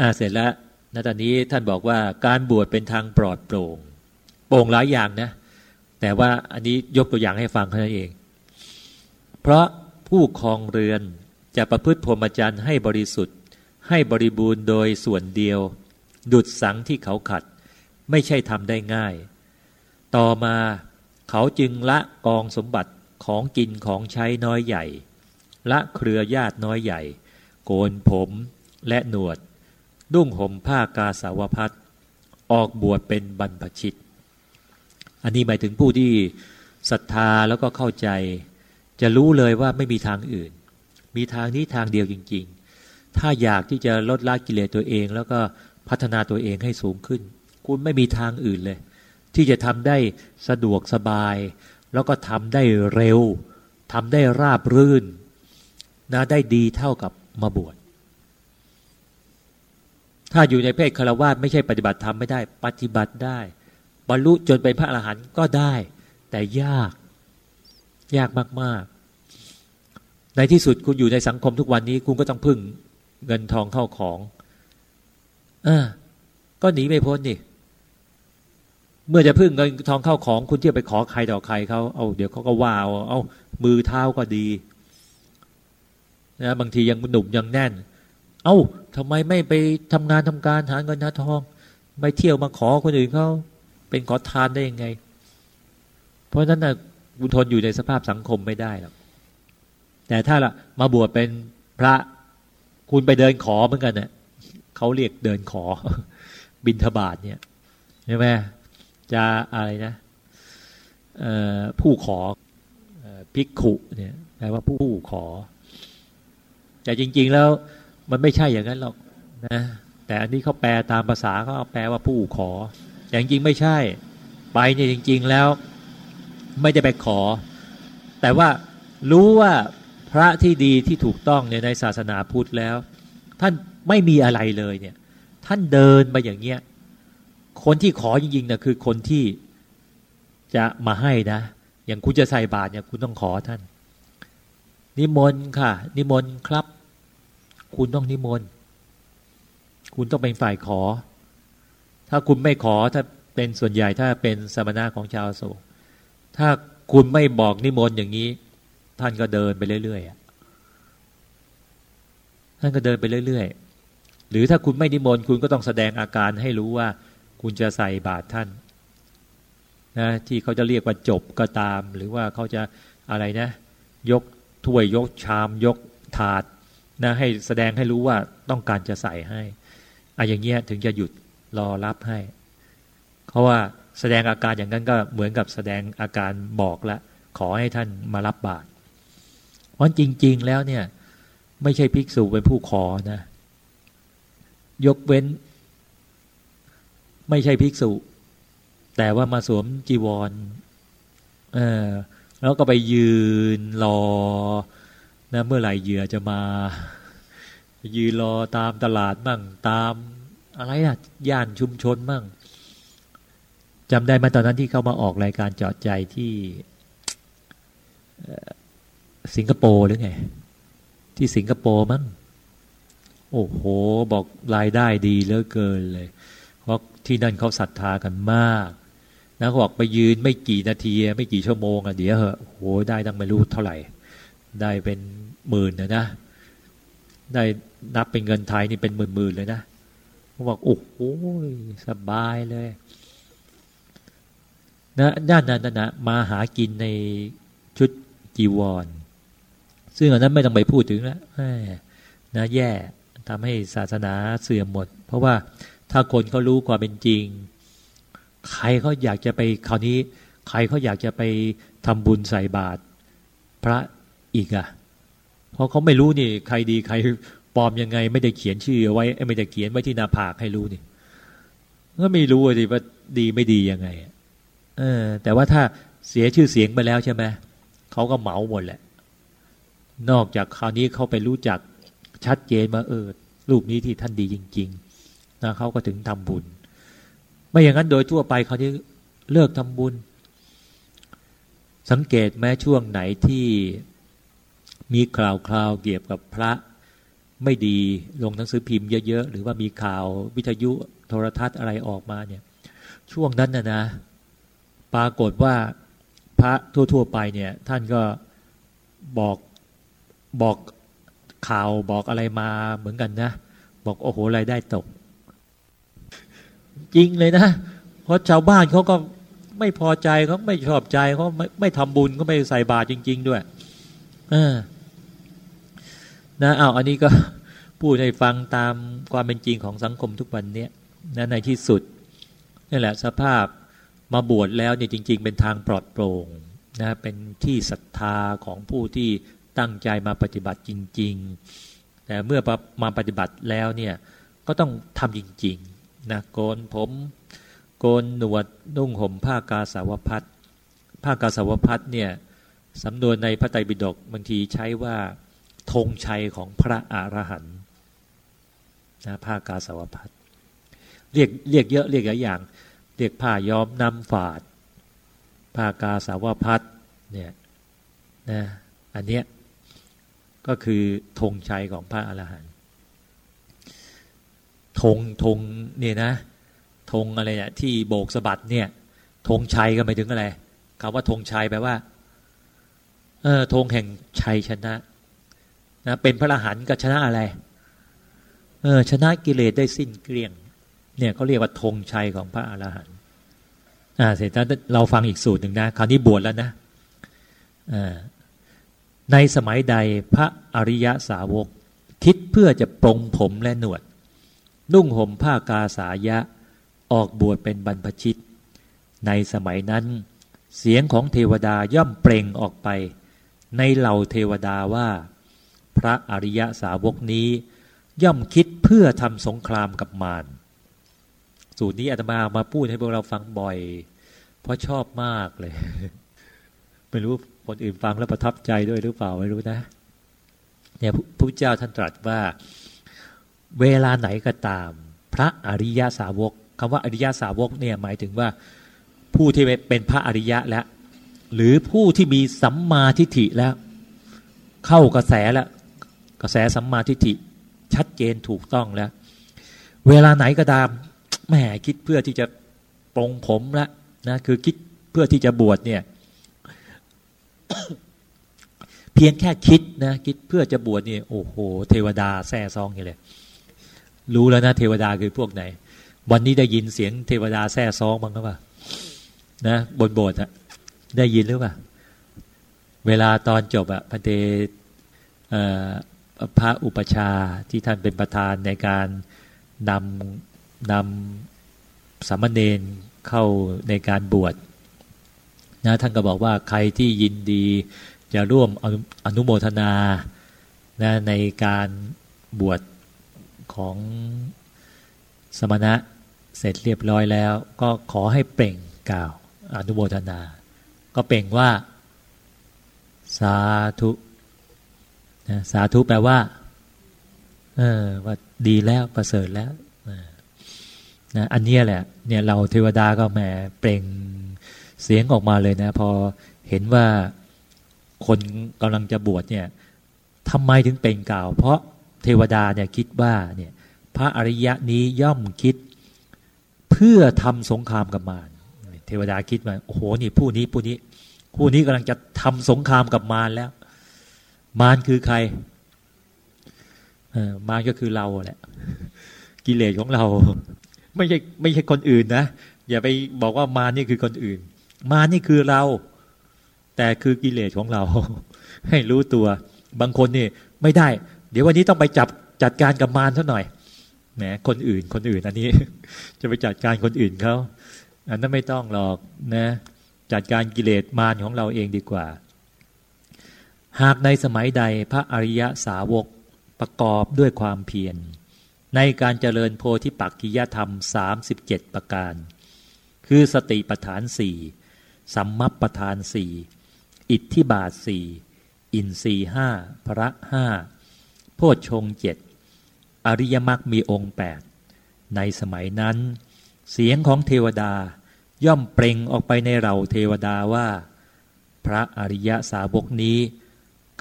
อ่าเสร็จแล้วณตอนนี้ท่านบอกว่าการบวชเป็นทางปลอดโปร่งโปร่งหลายอย่างนะ แต่ว่าอันนี้ยกตัวอย่างให้ฟังเท่านั้นเอง เพราะผู้ครองเรือนจะประพฤติพรหมจรรย์ให้บริสุทธิ์ ให้บริบูรณ์โดยส่วนเดียว ดุดสังที่เขาขัด ไม่ใช่ทำได้ง่าย ต่อมาเขาจึงละกองสมบัติของกินของใช้น้อยใหญ่ ละเครือญาติน้อยใหญ่ โกนผมและหนวด นุ่งห่มผ้ากาสาวพัดออกบวชเป็นบรรพชิต อันนี้หมายถึงผู้ที่ศรัทธาแล้วก็เข้าใจ จะรู้เลยว่าไม่มีทางอื่น มีทางนี้ทางเดียวจริง ๆ ถ้าอยากที่จะลดละกิเลสตัวเอง แล้วก็พัฒนาตัวเองให้สูงขึ้น คุณไม่มีทางอื่นเลย ที่จะทำได้สะดวกสบาย แล้วก็ทำได้เร็วทำได้ราบรื่นนะได้ดีเท่ากับมาบวช ถ้าอยู่ในเพศคารวะไม่ใช่ปฏิบัติธรรมไม่ได้ ปฏิบัติได้ บรรลุจนเป็นพระอรหันต์ก็ได้ แต่ยาก ยากมาก ๆ ในที่สุดคุณอยู่ในสังคมทุกวันนี้ คุณก็ต้องพึ่งเงินทองเข้าของอ่าก็หนีไม่พ้นนี่เมื่อจะพึ่งเงินทองเข้าของคุณเที่ยวไปขอใครต่อใครเขาเอาเดี๋ยวเขาก็ว่าเอาเอามือเท้าก็ดีนะบางทียังหนุ่มยังแน่น เอา้าทำไมไม่ไปทำงานทำการหาเงินหาทองไม่เที่ยวมาขอคนอื่นเขาเป็นขอทานได้ยังไง เพราะฉะนั้นนะบุทนอยู่ในสภาพสังคมไม่ได้หรอกแต่ถ้าละมาบวชเป็นพระคุณไปเดินขอเหมือนกันเนะ่ยเขาเรียกเดินขอบินทบาทเนี่ยใช่ไหมจะอะไรนะผู้ขอภิกขุเนี่ยแปลว่าผู้ขอ แต่จริง ๆ แล้ว มันไม่ใช่อย่างนั้นหรอกนะแต่อันนี้เขาแปลตามภาษาเขาแปลว่าผู้ขอ แต่จริงๆไม่ใช่ ไปเนี่ยจริง ๆแล้ว ไม่ได้ไปขอ แต่ว่ารู้ว่าพระที่ดีที่ถูกต้องเนี่ยในศาสนาพุทธแล้ว ท่านไม่มีอะไรเลยเนี่ย ท่านเดินมาอย่างเงี้ยคนที่ขอจริงๆนะคือคนที่จะมาให้นะ อย่างคุณจะใส่บาตรเนี่ยคุณต้องขอท่าน นิมนต์ค่ะ นิมนต์ครับ คุณต้องนิมนต์ คุณต้องเป็นฝ่ายขอ ถ้าคุณไม่ขอถ้าเป็นส่วนใหญ่ถ้าเป็นสมณะของชาวโศกถ้าคุณไม่บอกนิมนต์อย่างนี้ ท่านก็เดินไปเรื่อยๆท่านก็เดินไปเรื่อยๆ หรือถ้าคุณไม่นิมนต์คุณก็ต้องแสดงอาการให้รู้ว่า คุณจะใส่บาตรท่านนะที่เขาจะเรียกว่าจบก็ตาม หรือว่าเขาจะอะไรนะ ยกถ้วยยกชามยกถาด นะให้แสดงให้รู้ว่าต้องการจะใส่ให้อะอย่างเงี้ยถึงจะหยุดรอรับให้ เพราะว่าแสดงอาการอย่างนั้นก็เหมือนกับแสดงอาการบอกล้วขอให้ท่านมารับบาตรเพราะจริง ๆ แล้วเนี่ย ไม่ใช่ภิกษุเป็นผู้ขอนะ ยกเว้น ไม่ใช่ภิกษุ แต่ว่ามาสวมจีวร เออแล้วก็ไปยืนรอ นะเมื่อไหร่เหยื่อจะมา ยืนรอตามตลาดมั่งตามอะไรนะย่านชุมชนมั่งจำได้มาตอนนั้นที่เขามาออกรายการจาะใจที่สิงคโปร์หรือไง ที่สิงคโปร์มั้งโอ้โห บอกรายได้ดีเหลือเกินเลย เพราะที่นั่นเขาศรัทธากันมากนะเขาบอกไปยืนไม่กี่นาที ไม่กี่ชั่วโมงอะเดี๋ยวเหอะโอ้โหได้ตั้งไม่รู้เท่าไหร่ ได้เป็น หมื่นนะนะได้นับเป็นเงินไทยนี่เป็นหมื่นหมื่นเลยนะเขาบอกโอ้โหสบายเลยนะด้านนั้นนะมาหากินในชุดจีวร ซึ่งอันนั้นไม่ต้องไปพูดถึงแล้วนะแย่ทำให้ศาสนาเสื่อมหมด เพราะว่าถ้าคนเขารู้ความเป็นจริง ใครเขาอยากจะไปคราวนี้ ใครเขาอยากจะไปทำบุญใส่บาตรพระอีกอะ เพราะเขาไม่รู้นี่ ใครดีใครปลอมยังไง ไม่ได้เขียนชื่อไว้ไม่ได้เขียนไว้ที่หน้าผากให้รู้นี่ก็ไม่รู้สิว่าดีไม่ดียังไงเออ แต่ว่าถ้าเสียชื่อเสียงไปแล้วใช่ไหมเขาก็เหมาหมดแหละ นอกจากคราวนี้เขาไปรู้จักชัดเจนมาเออรูปนี้ที่ท่านดีจริง ๆนะเขาก็ถึงทำบุญ ไม่อย่างนั้นโดยทั่วไปเขาที่เลิกทำบุญ สังเกตแม้ช่วงไหนที่ มีคราวคราวเกี่ยวกับพระไม่ดีลงหนังสือพิมพ์เยอะๆ หรือว่ามีข่าววิทยุโทรทัศน์อะไรออกมาเนี่ย ช่วงนั้นนะนะ ปรากฏว่าพระทั่วๆไปเนี่ย ท่านก็บอกบอกข่าวบอกอะไรมาเหมือนกันนะ บอกโอ้โหรายได้ตก จริงเลยนะเพราะชาวบ้านเขาก็ไม่พอใจเขาไม่ชอบใจเขาไม่ไม่ทำบุญก็ไม่ใส่บาตรจริง ๆ ด้วย เออ นะเอาอันนี้ก็พูดให้ฟังตามความเป็นจริงของสังคมทุกวันเนี้ยนะในที่สุดนี่แหละสภาพมาบวชแล้วเนี่ยจริง ๆ เป็นทางปลอดโปร่งนะเป็นที่ศรัทธาของผู้ที่ตั้งใจมาปฏิบัติจริง ๆ แต่เมื่อมาปฏิบัติแล้วเนี่ยก็ต้องทำจริงๆนะโกนผม โกนหนวดนุ่งห่มผ้ากาสาวพัดผ้ากาสาวพัดเนี่ยสำนวนในพระไตรปิฎกบางทีใช้ว่า ธงชัยของพระอรหันต์นะผ้ากาสาวพัดเรียกเรียกเยอะเรียกหลายอย่าง เรียกผ้ายอมนำฝาด ผ้ากาสาวพัดเนี่ยนะอันเนี้ยก็คือธงชัยของพระอรหันต์ธงธงเนี่ยนะธงอะไรเนี่ยที่โบกสะบัดเนี่ยธงชัยก็หมายถึงอะไรคำว่าธงชัยแปลว่าเออธงแห่งชัยชนะ นะเป็นพระอรหันต์ก็ชนะอะไร เออชนะกิเลสได้สิ้นเกลี้ยง เนี่ยเขาเรียกว่าธงชัยของพระอรหันต์อ่าเสร็จแล้วเราฟังอีกสูตรหนึ่งนะคราวนี้บวชแล้วนะอ่าในสมัยใดพระอริยสาวก คิดเพื่อจะปรงผมและหนวด นุ่งห่มผ้ากาสายะออกบวชเป็นบรรพชิต ในสมัยนั้น เสียงของเทวดาย่อมเปล่งออกไป ในเหล่าเทวดาว่า พระอริยสาวกนี้ ย่อมคิดเพื่อทำสงครามกับมารสูตรนี้อาตมามาพูดให้พวกเราฟังบ่อย เพราะชอบมากเลย ไม่รู้คนอื่นฟังแล้วประทับใจด้วยหรือเปล่าไม่รู้นะ เนี่ยพระเจ้าท่านตรัสว่า เวลาไหนก็ตาม พระอริยสาวกคำว่าอริยสาวกเนี่ยหมายถึงว่า ผู้ที่เป็นพระอริยะแล้ว หรือผู้ที่มีสัมมาทิฏฐิแล้ว เข้ากระแสแล้ว กระแสสัมมาทิฏฐิชัดเจนถูกต้องแล้ว เวลาไหนก็ตามแหมคิดเพื่อที่จะปรงผมล้วนะคือคิดเพื่อที่จะบวชเนี่ย เพียงแค่คิดนะคิดเพื่อจะบวชเนี่ยโอ้โห เทวดาแซ่ซองอย่างเลยรู้แล้วนะเทวดาคือพวกไหน วันนี้ได้ยินเสียงเทวดาแซ่ซองบ้างหรือเปล่านะบนโบสถ์อะได้ยินหรือเปล่าเวลาตอนจบอะพระเต พระอุปชาที่ท่านเป็นประธานในการนำนำสามเณรเข้าในการบวชนะท่านก็บอกว่าใครที่ยินดีจะร่วมอนุโมทนานะในการบวชของสมณะเสร็จเรียบร้อยแล้ว ก็ขอให้เปล่งกล่าวอนุโมทนา ก็เปล่งว่า สาธุ นะสาธุแปลว่าเออว่าดีแล้วประเสริฐแล้วนะอันนี้แหละ เนี่ยเราเทวดาก็แหมเปล่งเสียงออกมาเลยนะ พอเห็นว่าคนกำลังจะบวชเนี่ยทำไมถึงเป็นกล่าว เพราะเทวดาเนี่ยคิดว่าเนี่ย พระอริยะนี้ย่อมคิด เพื่อทำสงครามกับมารเทวดาคิดว่าโอ้โหนี่ผู้นี้ผู้นี้ ผู้นี้กำลังจะทำสงครามกับมารแล้ว มารคือใครมารก็คือเราแหละ กิเลสของเรา ไม่ใช่ไม่ใช่คนอื่นนะอย่าไปบอกว่ามารนี่คือคนอื่น มานี่คือเรา แต่คือกิเลสของเรา ให้รู้ตัว บางคนนี่ไม่ได้ เดี๋ยววันนี้ต้องไปจับจัดการกับมารซะหน่อยแหมคนอื่นคนอื่น อันนี้ จะไปจัดการคนอื่นเขาอันนั้นไม่ต้องหรอกนะ จัดการกิเลสมารของเราเองดีกว่า หากในสมัยใดพระอริยสาวกประกอบด้วยความเพียร ในการเจริญโพธิปักกิยธรรม 37 ประการ คือสติปฐานสี่สัมมัปประธานสี่อิทธิบาทสี่อินทรีห้าพระห้าโพชฌงเจ็ดอริยมรรคมีองค์แปดในสมัยนั้น เสียงของเทวดาย่อมเปล่งออกไปในเราเทวดาว่า พระอริยสาวกนี้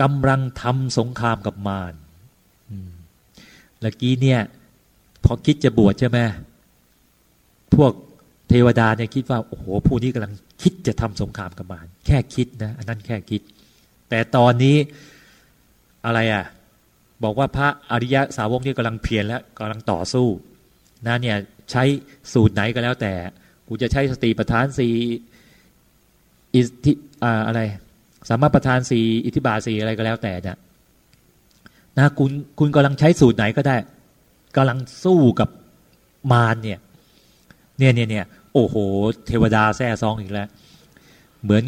กำลังทำสงครามกับมารเมื่อกี้เนี่ย พอคิดจะบวชใช่ไหมพวกเทวดาเนี่ยคิดว่า โอ้โห ผู้นี้กำลังคิดจะทำสงครามกับมารแค่คิดนะอันนั้นแค่คิด แต่ตอนนี้อะไรอะ บอกว่าพระอริยะสาวกนี่กำลังเพียรแล้วกำลังต่อสู้นะเนี่ยใช้สูตรไหนก็แล้วแต่ กูจะใช้สติปัฏฐานสี่อิทธิอะไร สามารถประทานสี่อิทธิบาทสี่อะไรก็แล้วแต่เนี่ยนะคุณคุณกำลังใช้สูตรไหนก็ได้กำลังสู้กับมารเนี่ย เนี่ยเนี่ยเนี่ยโอ้โห เทวดาแท้ซองอีกแล้ว เหมือน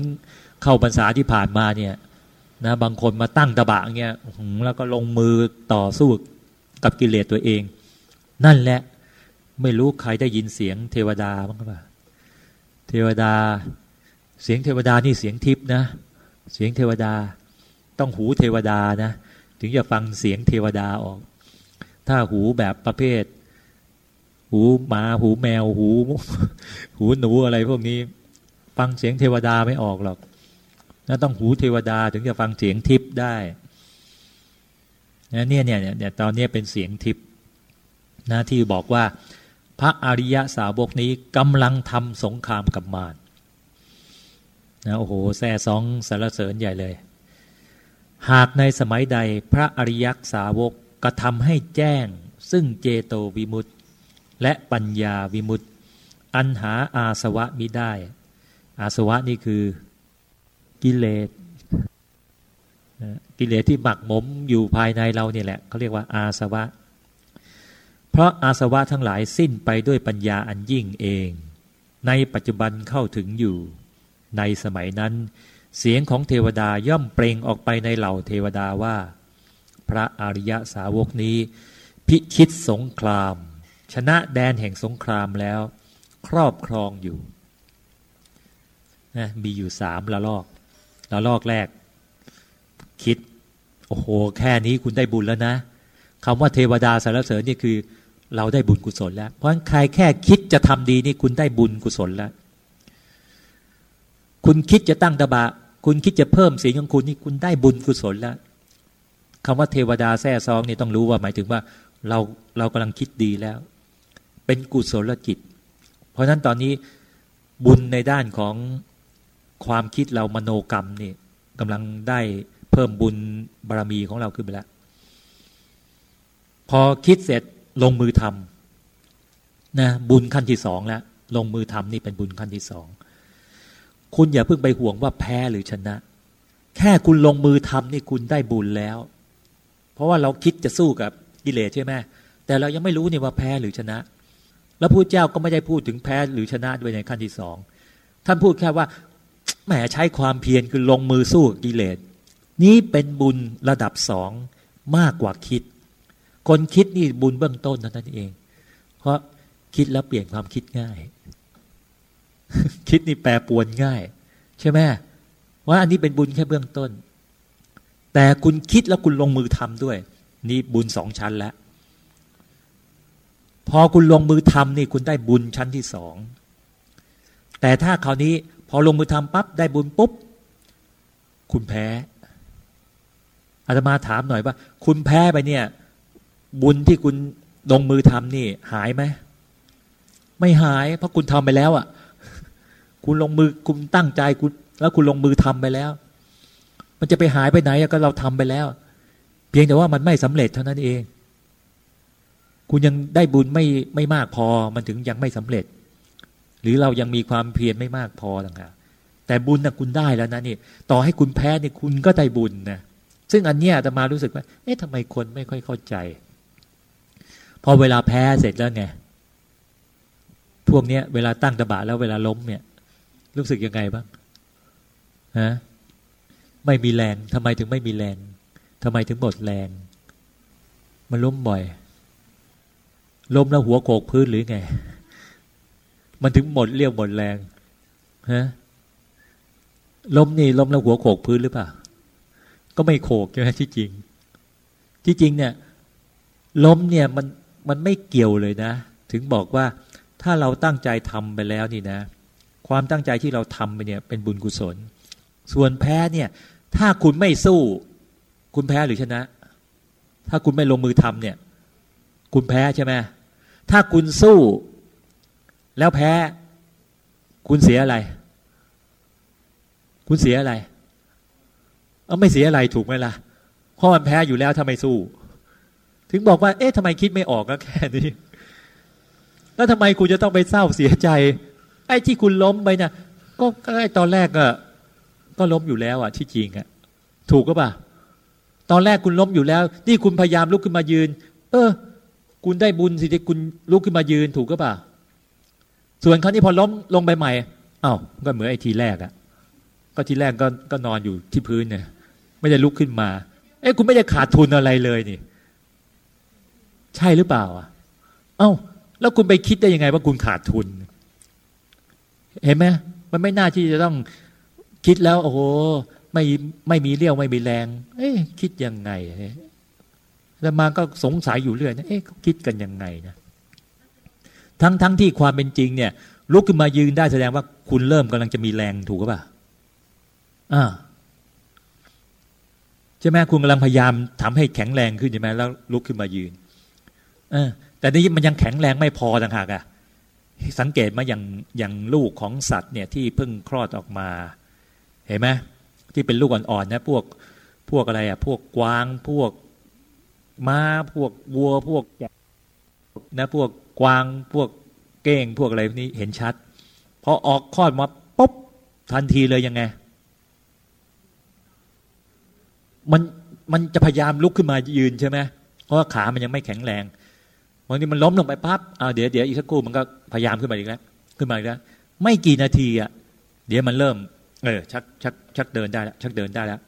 เข้าพรรษาที่ผ่านมาเนี่ย นะ บางคนมาตั้งตะบะเงี้ยแล้วก็ลงมือต่อสู้กับกิเลสตัวเอง นั่นแหละ ไม่รู้ใครได้ยินเสียงเทวดาบ้างหรือเปล่าเทวดา เสียงเทวดานี่เสียงทิพย์นะ เสียงเทวดา ต้องหูเทวดานะ ถึงจะฟังเสียงเทวดาออก ถ้าหูแบบประเภท หูหมาหูแมวหู หูหนูอะไรพวกนี้ ฟังเสียงเทวดาไม่ออกหรอกนะต้องหูเทวดาถึงจะฟังเสียงทิพย์ได้นะเนี่ยเนี่ยเนี่ยตอนนี้เป็นเสียงทิพย์นะที่บอกว่า พระอริยสาวกนี้กำลังทำสงครามกับมาร นะโอ้โหแซ่สองสารเสริญใหญ่เลย หากในสมัยใดพระอริยสาวกกระทำให้แจ้ง ซึ่งเจโตวิมุตติ และปัญญาวิมุตติอันหาอาสวะมิได้ อาสวะนี่คือกิเลสกิเลสที่หมักหมมอยู่ภายในเราเนี่ยแหละเขาเรียกว่าอาสวะ เพราะอาสวะทั้งหลายสิ้นไปด้วยปัญญาอันยิ่งเอง ในปัจจุบันเข้าถึงอยู่ ในสมัยนั้น เสียงของเทวดาย่อมเปล่งออกไปในเหล่าเทวดาว่า พระอริยสาวกนี้ พิชิตสงคราม ชนะแดนแห่งสงครามแล้ว ครอบครองอยู่นะมีอยู่สามละลอกละลอกแรก คิด โอ้โห แค่นี้คุณได้บุญแล้วนะคำว่าเทวดาสารเสริญนี่คือ เราได้บุญกุศลแล้ว เพราะฉะนั้นใครแค่คิดจะทำดีนี่คุณได้บุญกุศลแล้ว คุณคิดจะตั้งตบะ คุณคิดจะเพิ่มศีลของคุณนี่คุณได้บุญกุศลแล้วคำว่าเทวดาแท้ซองนี่ต้องรู้ว่าหมายถึงว่าเราเรากำลังคิดดีแล้ว เป็นกุศลจิต เพราะฉะนั้นตอนนี้บุญในด้านของความคิดเรามโนกรรมนี่กำลังได้เพิ่มบุญบารมีของเราขึ้นไปแล้ว พอคิดเสร็จลงมือทำนะบุญขั้นที่สองแล้วลงมือทำนี่เป็นบุญขั้นที่สอง คุณอย่าเพิ่งไปห่วงว่าแพ้หรือชนะ แค่คุณลงมือทำนี่คุณได้บุญแล้ว เพราะว่าเราคิดจะสู้กับกิเลสใช่ไหมแต่เรายังไม่รู้นี่ว่าแพ้หรือชนะ แล้วพระเจ้าก็ไม่ได้พูดถึงแพ้หรือชนะด้วยในขั้นที่สองท่านพูดแค่ว่าแหมใช้ความเพียรคือลงมือสู้กับกิเลสนี้เป็นบุญระดับสองมากกว่าคิด คนคิดนี่บุญเบื้องต้นเท่านั่นเอง เพราะคิดแล้วเปลี่ยนความคิดง่าย คิดนี่แปรปวนง่าย ใช่ไหมว่าอันนี้เป็นบุญแค่เบื้องต้น แต่คุณคิดแล้วคุณลงมือทำด้วย นี่บุญสองชั้นแล้ว พอคุณลงมือทำนี่คุณได้บุญชั้นที่สองแต่ถ้าคราวนี้พอลงมือทำปั๊บได้บุญปุ๊บ คุณแพ้อาตมาถามหน่อยว่า คุณแพ้ไปเนี่ย บุญที่คุณลงมือทำนี่ หายไหมไม่หาย เพราะคุณทำไปแล้วอะ่ะ คุณลงมือคุณตั้งใจคุณแล้วคุณลงมือทำไปแล้ว มันจะไปหายไปไหนก็เราทำไปแล้ว เพียงแต่ว่ามันไม่สำเร็จเท่านั้นเอง คุณยังได้บุญไม่ไม่มากพอมันถึงยังไม่สำเร็จ หรือเรายังมีความเพียรไม่มากพอต่างหากแต่บุญนะคุณได้แล้วนะนี่ ต่อให้คุณแพ้เนี่ยคุณก็ได้บุญนะซึ่งอันเนี้ยจะมารู้สึกว่า เอ๊ะทำไมคนไม่ค่อยเข้าใจ พอเวลาแพ้เสร็จแล้วไงพวกเนี้ยเวลาตั้งตบะแล้วเวลาล้มเนี่ย รู้สึกยังไงบ้างฮะไม่มีแรงทำไมถึงไม่มีแรงทำไมถึงหมดแรง มันล้มบ่อย ล้มแล้วหัวโขกพื้นหรือไง มันถึงหมดเรียวหมดแรงฮะล้มนี่ล้มแล้วหัวโขกพื้นหรือเปล่า ก็ไม่โขกใช่ไหมที่จริง ที่จริงเนี่ย ล้มเนี่ยมันมันไม่เกี่ยวเลยนะ ถึงบอกว่าถ้าเราตั้งใจทำไปแล้วนี่นะ ความตั้งใจที่เราทำไปเนี่ยเป็นบุญกุศล ส่วนแพ้เนี่ยถ้าคุณไม่สู้ คุณแพ้หรือชนะ ถ้าคุณไม่ลงมือทำเนี่ย คุณแพ้ใช่ไหมถ้าคุณสู้ แล้วแพ้ คุณเสียอะไร คุณเสียอะไรเออไม่เสียอะไรถูกไหมล่ะเพราะมันแพ้อยู่แล้วถ้าไมสู้ ถึงบอกว่า เอ๊ะทำไมคิดไม่ออกก็แค่นี้ แล้วทำไมคุณจะต้องไปเศร้าเสียใจ ไอ้ที่คุณล้มไปนะ่ะก็ไอ้ตอนแรกอะก็ล้มอยู่แล้วอะที่จริงอะถูกก็ป่ะตอนแรกคุณล้มอยู่แล้ว นี่คุณพยายามลุกขึ้นมายืน เออ คุณได้บุญสิที่คุณลุกขึ้นมายืนถูกก็ป่ะส่วนครั้นี้พอล้มลงไปใหม่อ้าวก็เหมือนไอ้ทีแรกอะก็ทีแรกก็ก็นอนอยู่ที่พื้นเนี่ยไม่ได้ลุกขึ้นมา เอ้คุณไม่ได้ขาดทุนอะไรเลยนี่ ใช่หรือเปล่าอะ เอ้าแล้วคุณไปคิดได้ยังไงว่าคุณขาดทุน เห็นไหมมันไม่น่าที่จะต้องคิดแล้วโอ้โหไม่ไม่มีเรี่ยวไม่มีแรง เอ๊ะคิดยังไงแล้วมาก็สงสัยอยู่เรื่อยนะเอ๊ะเขาคิดกันยังไงนะทั้งทั้งที่ความเป็นจริงเนี่ย ลุกขึ้นมายืนได้แสดงว่าคุณเริ่มกำลังจะมีแรงถูกป่ะอ่าใช่ไหมคุณกำลังพยายามทำให้แข็งแรงขึ้นใช่ไหมแล้วลุกขึ้นมายืน เออแต่นี่มันยังแข็งแรงไม่พอต่างหากอะ สังเกตมาอย่างอย่างลูกของสัตว์เนี่ยที่เพิ่งคลอดออกมา เห็นไหมที่เป็นลูกอ่อนๆนะพวกพวกอะไรอะพวกกวางพวกม้าพวกวัวพวกนะพวกกวางพวกเก้งพวกอะไรนี้เห็นชัดพอออกคลอดมาปุ๊บทันทีเลยยังไง มันมันจะพยายามลุกขึ้นมายืนใช่ไหมเพราะว่าขามันยังไม่แข็งแรง วันนี้มันล้มลงไปปั๊บเอาเดี๋ยวเดี๋ยวอีกสักครู่มันก็พยายามขึ้นมาอีกแล้วขึ้นมาอีกแล้วไม่กี่นาทีอะเดี๋ยวมันเริ่ม เออชักชักชักเดินได้แล้วชักเดินได้แล้ว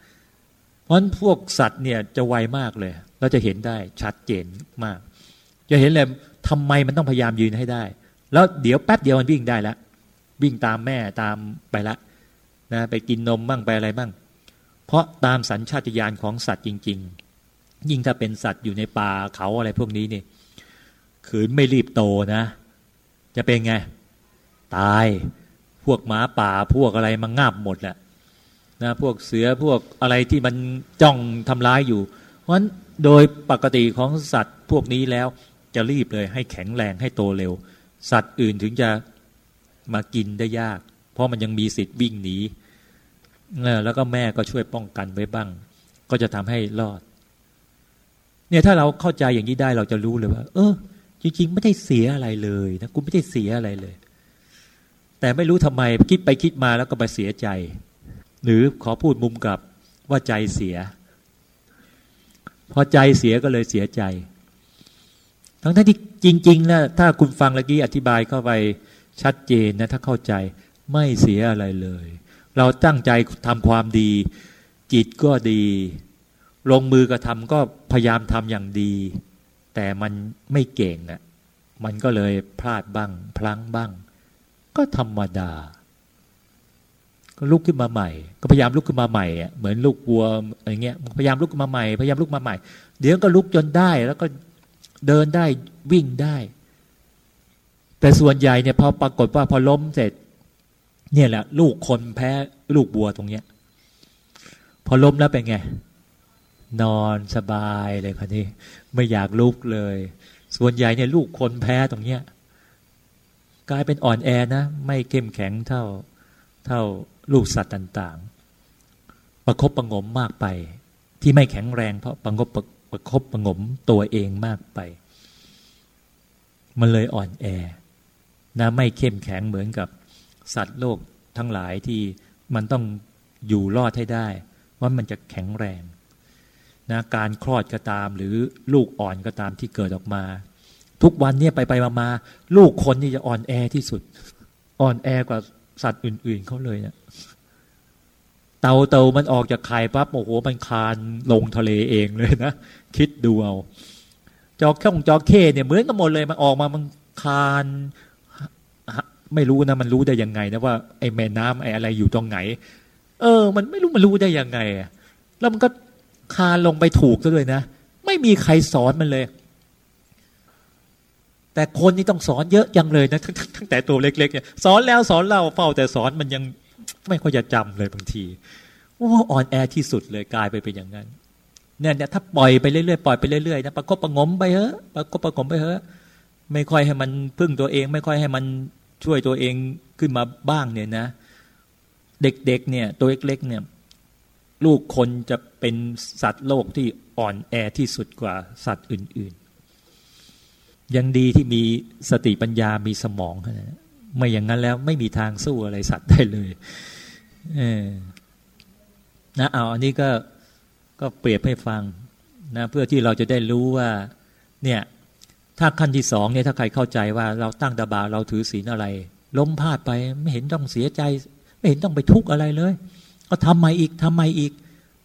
เพราะฉะนั้นพวกสัตว์เนี่ยจะไวมากเลย เราจะเห็นได้ชัดเจนมาก จะเห็นเลยทำไมมันต้องพยายามยืนให้ได้ แล้วเดี๋ยวแป๊บเดียวมันวิ่งได้แล้ววิ่งตามแม่ตามไปละนะไปกินนมบ้างไปอะไรบ้าง เพราะตามสัญชาตญาณของสัตว์จริง ๆ ยิ่งถ้าเป็นสัตว์อยู่ในป่าเขาอะไรพวกนี้นี่ย ขืนไม่รีบโตนะ จะเป็นไง ตายพวกหมาป่าพวกอะไรมันงาบหมดแหละนะพวกเสือพวกอะไรที่มันจ้องทำร้ายอยู่ เพราะฉะนั้นโดยปกติของสัตว์พวกนี้แล้วจะรีบเลยให้แข็งแรงให้โตเร็ว สัตว์อื่นถึงจะมากินได้ยาก เพราะมันยังมีสิทธิ์วิ่งหนีแล้วก็แม่ก็ช่วยป้องกันไว้บ้าง ก็จะทำให้รอด เนี่ยถ้าเราเข้าใจอย่างนี้ได้เราจะรู้เลยว่า เออ จริงๆ ไม่ได้เสียอะไรเลยนะกูไม่ได้เสียอะไรเลย แต่ไม่รู้ทำไมคิดไปคิดมาแล้วก็ไปเสียใจ หรือขอพูดมุมกลับว่าใจเสีย พอใจเสียก็เลยเสียใจ ทั้งที่จริงๆนะถ้าคุณฟังเมื่อกี้อธิบายเข้าไปชัดเจนนะ ถ้าเข้าใจไม่เสียอะไรเลย เราตั้งใจทำความดี จิตก็ดี ลงมือกระทำก็พยายามทำอย่างดี แต่มันไม่เก่งอะมันก็เลยพลาดบ้าง พลั้งบ้าง ก็ธรรมดา ก็ลุกขึ้นมาใหม่ ก็พยายามลุกขึ้นมาใหม่เหมือนลูกวัวอะไรเงี้ยพยายามลุกขึ้นมาใหม่พยายามลุกมาใหม่ เดี๋ยวก็ลุกจนได้แล้วก็เดินได้วิ่งได้ แต่ส่วนใหญ่เนี่ยพอปรากฏว่าพอล้มเสร็จ เนี่ยแหละ ลูกคนแพ้ลูกบัวตรงเนี้ย พอล้มแล้วเป็นไงนอนสบายเลยคันนี้ ไม่อยากลุกเลย ส่วนใหญ่เนี่ยลูกคนแพ้ตรงเนี้ยกลายเป็นอ่อนแอนะ ไม่เข้มแข็งเท่าเท่าลูกสัตว์ต่างๆ ประคบประงมมากไป ที่ไม่แข็งแรงเพราะประงบประประคบประงมตัวเองมากไป มันเลยอ่อนแอนะไม่เข้มแข็งเหมือนกับสัตว์โลกทั้งหลายที่มันต้องอยู่รอดให้ได้ ว่ามันจะแข็งแรง นะการคลอดก็ตาม หรือลูกอ่อนก็ตามที่เกิดออกมา ทุกวันเนี่ยไปไปมามาลูกคนนี่จะอ่อนแอที่สุด อ่อนแอกว่าสัตว์อื่น ๆเขาเลยเนะี่ยเตาเตามันออกจากไข่ปั๊บโอ้โหมันคานลงทะเลเองเลยนะคิดดูเอาจอแค่งจอเคเนี่ยเหมือนกันหมดเลยมันออกมามันคานไม่รู้นะมันรู้ได้ยังไงนะว่าไอ้แม่น้ำไอ้อะไรอยู่ตรงไหน เออ มันไม่รู้มันรู้ได้ยังไงแล้วมันก็ คาลงไปถูกซะด้วยนะ ไม่มีใครสอนมันเลย แต่คนนี่ต้องสอนเยอะยังเลยนะตั้งแต่ตัวเล็กๆเนี่ยสอนแล้วสอนเล่าเฝ้าแต่สอนมันยังไม่ค่อยจะจำเลยบางทีโอ้อ่อนแอที่สุดเลยกลายไปเป็นอย่างนั้นเนี่ยเนี่ยถ้าปล่อยไปเรื่อยๆปล่อยไปเรื่อยๆนะประกบประงมไปเถอะประกบประงมไปเถอะไม่ค่อยให้มันพึ่งตัวเอง ไม่ค่อยให้มันช่วยตัวเองขึ้นมาบ้างเนี่ยนะ เด็กๆเนี่ย ตัวเล็กๆเนี่ย ลูกคนจะเป็นสัตว์โลกที่อ่อนแอที่สุดกว่าสัตว์อื่น ๆ ยังดีที่มีสติปัญญามีสมองนะไม่อย่างนั้นแล้วไม่มีทางสู้อะไรสัตว์ได้เลยเออนะเอาอันนี้ก็ก็เปรียบให้ฟังนะเพื่อที่เราจะได้รู้ว่าเนี่ยถ้าขั้นที่สองเนี่ยถ้าใครเข้าใจว่าเราตั้งตาบาเราถือศีลอะไร ล้มพลาดไปไม่เห็นต้องเสียใจ ไม่เห็นต้องไปทุกข์อะไรเลย ก็ทำใหม่อีกทำใหม่อีก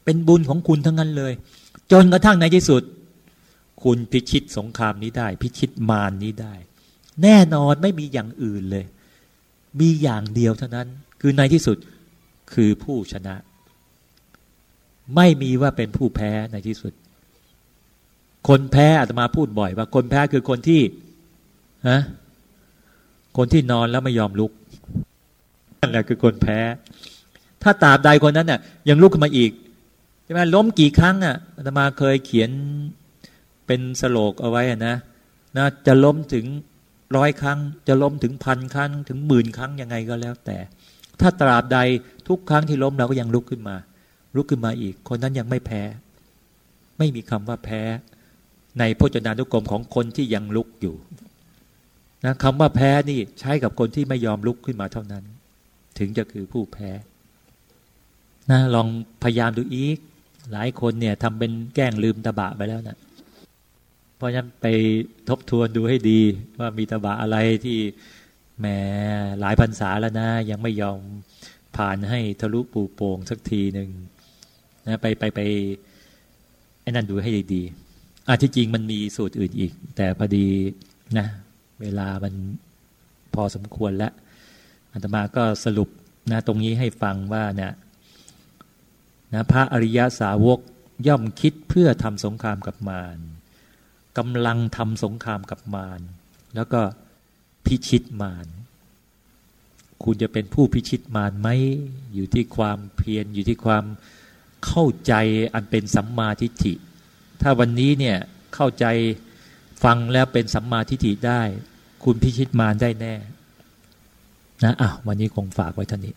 เป็นบุญของคุณทั้งนั้นเลย จนกระทั่งในที่สุด คุณพิชิตสงครามนี้ได้ พิชิตมารนนี้ได้ แน่นอนไม่มีอย่างอื่นเลย มีอย่างเดียวเท่านั้น คือในที่สุดคือผู้ชนะ ไม่มีว่าเป็นผู้แพ้ในที่สุด คนแพ้อาตมาพูดบ่อย ว่าคนแพ้คือคนที่ฮะคนที่นอนแล้วไม่ยอมลุกนั่นแหละคือคนแพ้ ถ้าตาบใดคนนั้นน่ะยังลุกขึ้นมาอีกใช่ไหมล้มกี่ครั้งอะอาตมาเคยเขียนเป็นสโลกเอาไว้นะนะจะล้มถึงร้อยครั้ง จะล้มถึงพันครั้ง ถึงหมื่นครั้งยังไงก็แล้วแต่ ถ้าตราบใดทุกครั้งที่ล้มเราก็ยังลุกขึ้นมา ลุกขึ้นมาอีก คนนั้นยังไม่แพ้ ไม่มีคำว่าแพ้ ในพจนานุกรมของคนที่ยังลุกอยู่นะคำว่าแพ้นี่ใช้กับคนที่ไม่ยอมลุกขึ้นมาเท่านั้น ถึงจะคือผู้แพ้ นะลองพยายามดูอีก หลายคนเนี่ยทำเป็นแกล้งลืมตะบะไปแล้วนะเพราะฉะนั้นไปทบทวนดูให้ดี ว่ามีตะบะอะไรที่แหมหลายพรรษาแล้วนะ ยังไม่ยอมผ่านให้ทะลุปูโป่งสักทีหนึ่งนะไปไปไปไอ้นั่นดูให้ดีๆอะที่จริงมันมีสูตรอื่นอีก แต่พอดีนะ เวลามันพอสมควรแล้วอาตมาก็สรุปนะตรงนี้ให้ฟังว่าเนี่ย นะพระอริยสาวกย่อมคิดเพื่อทำสงครามกับมารกำลังทำสงครามกับมารแล้วก็พิชิตมารคุณจะเป็นผู้พิชิตมารไหมอยู่ที่ความเพียรอยู่ที่ความเข้าใจอันเป็นสัมมาทิฏฐิ ถ้าวันนี้เนี่ยเข้าใจฟังแล้วเป็นสัมมาทิฏฐิได้ คุณพิชิตมารได้แน่นะอะวันนี้คงฝากไว้ท่านี้